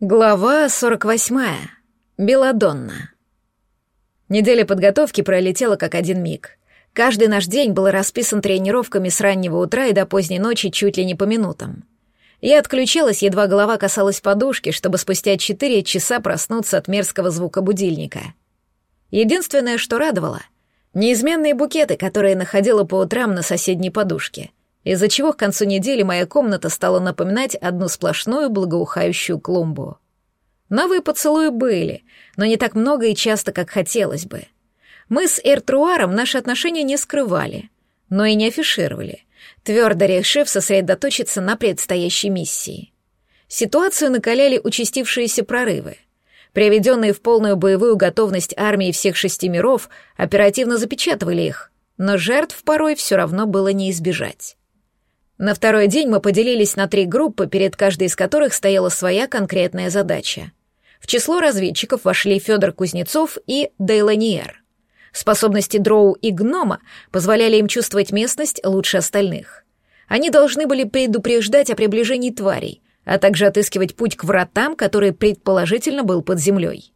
Глава 48. Беладонна. Неделя подготовки пролетела как один миг. Каждый наш день был расписан тренировками с раннего утра и до поздней ночи чуть ли не по минутам. Я отключилась, едва голова касалась подушки, чтобы спустя четыре часа проснуться от мерзкого звука будильника. Единственное, что радовало — неизменные букеты, которые находила по утрам на соседней подушке — из-за чего к концу недели моя комната стала напоминать одну сплошную благоухающую клумбу. Новые поцелуи были, но не так много и часто, как хотелось бы. Мы с Эртруаром наши отношения не скрывали, но и не афишировали, твердо решив сосредоточиться на предстоящей миссии. Ситуацию накаляли участившиеся прорывы. Приведенные в полную боевую готовность армии всех шести миров оперативно запечатывали их, но жертв порой все равно было не избежать. На второй день мы поделились на три группы, перед каждой из которых стояла своя конкретная задача. В число разведчиков вошли Федор Кузнецов и Дейланиер. Способности дроу и гнома позволяли им чувствовать местность лучше остальных. Они должны были предупреждать о приближении тварей, а также отыскивать путь к вратам, который предположительно был под землей.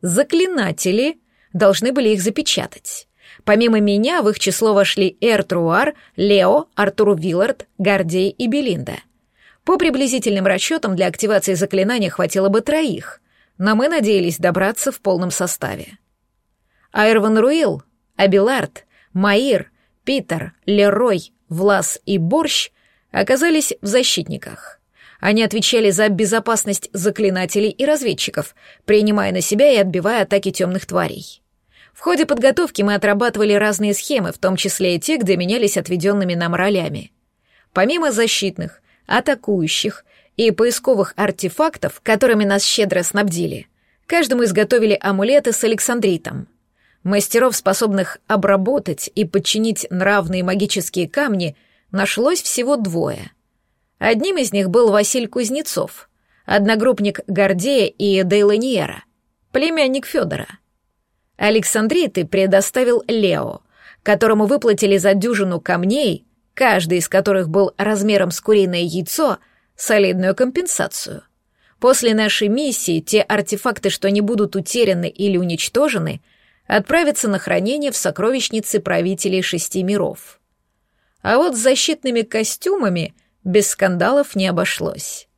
Заклинатели должны были их запечатать. Помимо меня в их число вошли Эртруар, Лео, Артур Виллард, Гордей и Белинда. По приблизительным расчетам для активации заклинания хватило бы троих, но мы надеялись добраться в полном составе. Айрван Руил, Абилард, Маир, Питер, Лерой, Влас и Борщ оказались в защитниках. Они отвечали за безопасность заклинателей и разведчиков, принимая на себя и отбивая атаки темных тварей. В ходе подготовки мы отрабатывали разные схемы, в том числе и те, где менялись отведенными нам ролями. Помимо защитных, атакующих и поисковых артефактов, которыми нас щедро снабдили, каждому изготовили амулеты с александритом. Мастеров, способных обработать и подчинить нравные магические камни, нашлось всего двое. Одним из них был Василь Кузнецов, одногруппник Гордея и Дейланиера, племянник Федора — Александриты предоставил Лео, которому выплатили за дюжину камней, каждый из которых был размером с куриное яйцо, солидную компенсацию. После нашей миссии те артефакты, что не будут утеряны или уничтожены, отправятся на хранение в сокровищницы правителей шести миров. А вот с защитными костюмами без скандалов не обошлось.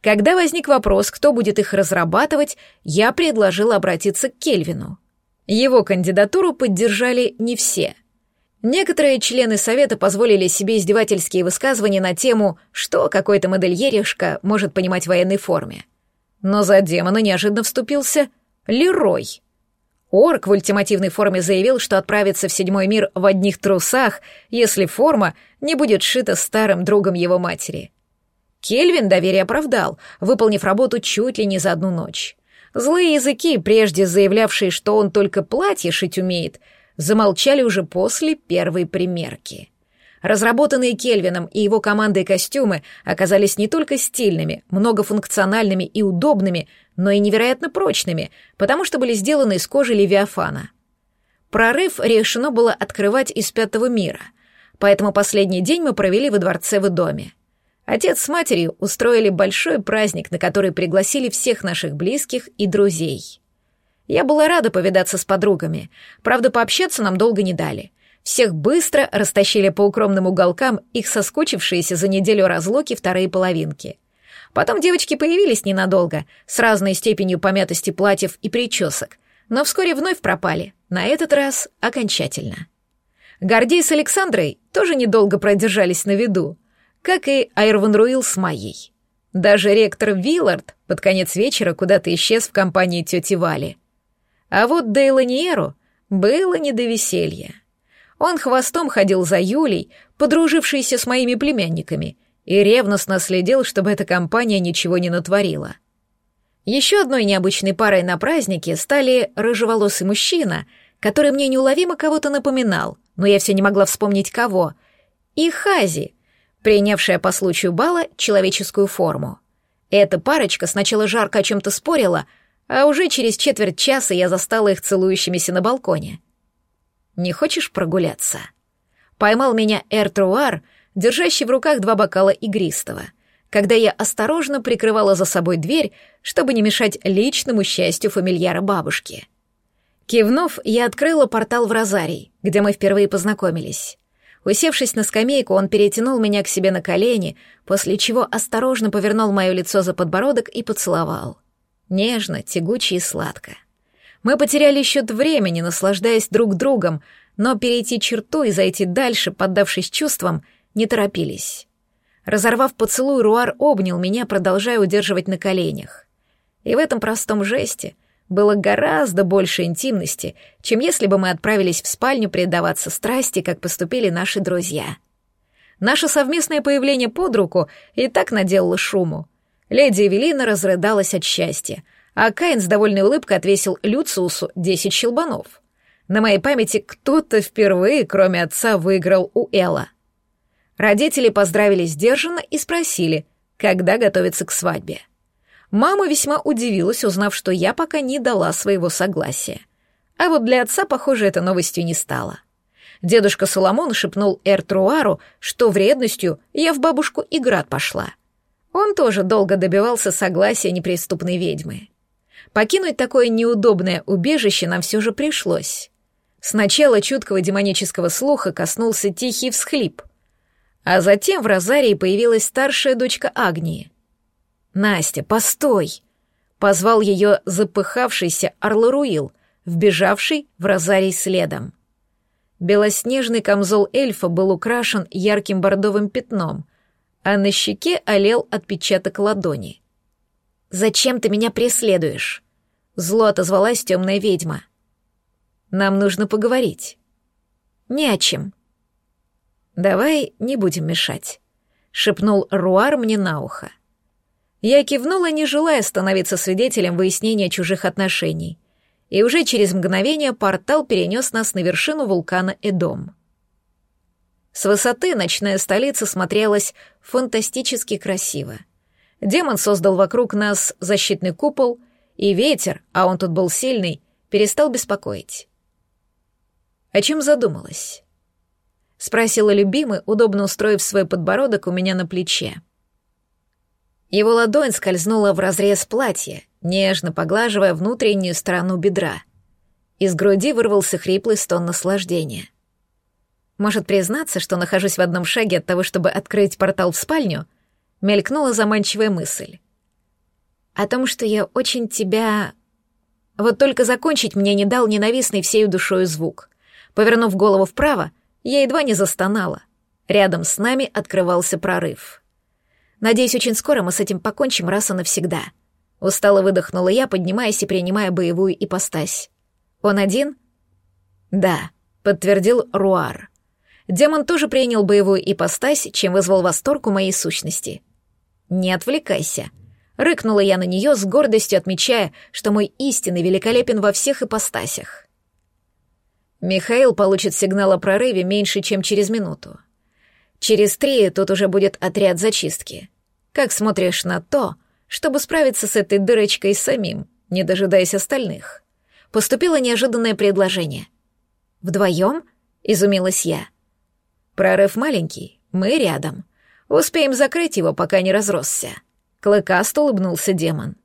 Когда возник вопрос, кто будет их разрабатывать, я предложил обратиться к Кельвину — его кандидатуру поддержали не все. Некоторые члены совета позволили себе издевательские высказывания на тему, что какой-то модельеришка может понимать в военной форме. Но за демона неожиданно вступился Лерой. Орк в ультимативной форме заявил, что отправится в седьмой мир в одних трусах, если форма не будет сшита старым другом его матери. Кельвин доверие оправдал, выполнив работу чуть ли не за одну ночь. Злые языки, прежде заявлявшие, что он только платье шить умеет, замолчали уже после первой примерки. Разработанные Кельвином и его командой костюмы оказались не только стильными, многофункциональными и удобными, но и невероятно прочными, потому что были сделаны из кожи Левиафана. Прорыв решено было открывать из пятого мира, поэтому последний день мы провели во дворце в доме. Отец с матерью устроили большой праздник, на который пригласили всех наших близких и друзей. Я была рада повидаться с подругами, правда, пообщаться нам долго не дали. Всех быстро растащили по укромным уголкам их соскучившиеся за неделю разлуки вторые половинки. Потом девочки появились ненадолго, с разной степенью помятости платьев и причесок, но вскоре вновь пропали, на этот раз окончательно. Гордей с Александрой тоже недолго продержались на виду, как и Айрван Руил с Майей. Даже ректор Виллард под конец вечера куда-то исчез в компании тети Вали. А вот Дейланиеру было не до веселья. Он хвостом ходил за Юлей, подружившейся с моими племянниками, и ревностно следил, чтобы эта компания ничего не натворила. Еще одной необычной парой на празднике стали рыжеволосый мужчина, который мне неуловимо кого-то напоминал, но я все не могла вспомнить кого, и Хази — принявшая по случаю бала человеческую форму. Эта парочка сначала жарко о чем-то спорила, а уже через четверть часа я застала их целующимися на балконе. «Не хочешь прогуляться?» Поймал меня Эртруар, держащий в руках два бокала игристого. когда я осторожно прикрывала за собой дверь, чтобы не мешать личному счастью фамильяра бабушки. Кивнув, я открыла портал в Розарий, где мы впервые познакомились. Усевшись на скамейку, он перетянул меня к себе на колени, после чего осторожно повернул мое лицо за подбородок и поцеловал. Нежно, тягуче и сладко. Мы потеряли счет времени, наслаждаясь друг другом, но перейти черту и зайти дальше, поддавшись чувствам, не торопились. Разорвав поцелуй, Руар обнял меня, продолжая удерживать на коленях. И в этом простом жесте было гораздо больше интимности, чем если бы мы отправились в спальню предаваться страсти, как поступили наши друзья. Наше совместное появление под руку и так наделало шуму. Леди Эвелина разрыдалась от счастья, а Каин с довольной улыбкой отвесил Люциусу десять щелбанов. На моей памяти кто-то впервые, кроме отца, выиграл у Элла. Родители поздравили сдержанно и спросили, когда готовиться к свадьбе. Мама весьма удивилась, узнав, что я пока не дала своего согласия. А вот для отца, похоже, это новостью не стало. Дедушка Соломон шепнул Эртруару, что вредностью я в бабушку Играт пошла. Он тоже долго добивался согласия неприступной ведьмы. Покинуть такое неудобное убежище нам все же пришлось. Сначала чуткого демонического слуха коснулся тихий всхлип, а затем в Розарии появилась старшая дочка Агнии — «Настя, постой!» — позвал ее запыхавшийся Орларуил, вбежавший в розарий следом. Белоснежный камзол эльфа был украшен ярким бордовым пятном, а на щеке олел отпечаток ладони. «Зачем ты меня преследуешь?» — зло отозвалась темная ведьма. «Нам нужно поговорить». «Не о чем». «Давай не будем мешать», — шепнул Руар мне на ухо. Я кивнула, не желая становиться свидетелем выяснения чужих отношений. И уже через мгновение портал перенес нас на вершину вулкана Эдом. С высоты ночная столица смотрелась фантастически красиво. Демон создал вокруг нас защитный купол, и ветер, а он тут был сильный, перестал беспокоить. О чем задумалась? Спросила любимый, удобно устроив свой подбородок у меня на плече. Его ладонь скользнула в разрез платья, нежно поглаживая внутреннюю сторону бедра. Из груди вырвался хриплый стон наслаждения. Может признаться, что нахожусь в одном шаге от того, чтобы открыть портал в спальню? Мелькнула заманчивая мысль. О том, что я очень тебя... Вот только закончить мне не дал ненавистный всею душою звук. Повернув голову вправо, я едва не застонала. Рядом с нами открывался прорыв. Надеюсь, очень скоро мы с этим покончим раз и навсегда. Устало выдохнула я, поднимаясь и принимая боевую ипостась. Он один? Да, подтвердил Руар. Демон тоже принял боевую ипостась, чем вызвал восторг у моей сущности. Не отвлекайся. Рыкнула я на нее с гордостью, отмечая, что мой истинный великолепен во всех ипостасях. Михаил получит сигнал о прорыве меньше, чем через минуту. Через три тут уже будет отряд зачистки. Как смотришь на то, чтобы справиться с этой дырочкой самим, не дожидаясь остальных? Поступило неожиданное предложение. «Вдвоем?» — изумилась я. «Прорыв маленький, мы рядом. Успеем закрыть его, пока не разросся». Клыкаст улыбнулся демон.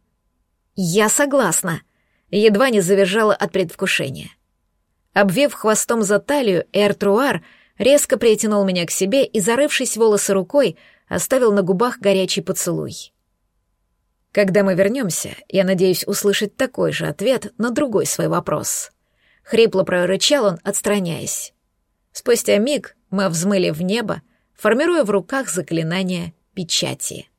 «Я согласна», — едва не завержала от предвкушения. Обвив хвостом за талию, Эртруар резко притянул меня к себе и, зарывшись волосы рукой, оставил на губах горячий поцелуй. Когда мы вернемся, я надеюсь услышать такой же ответ на другой свой вопрос. Хрипло прорычал он, отстраняясь. Спустя миг мы взмыли в небо, формируя в руках заклинание печати.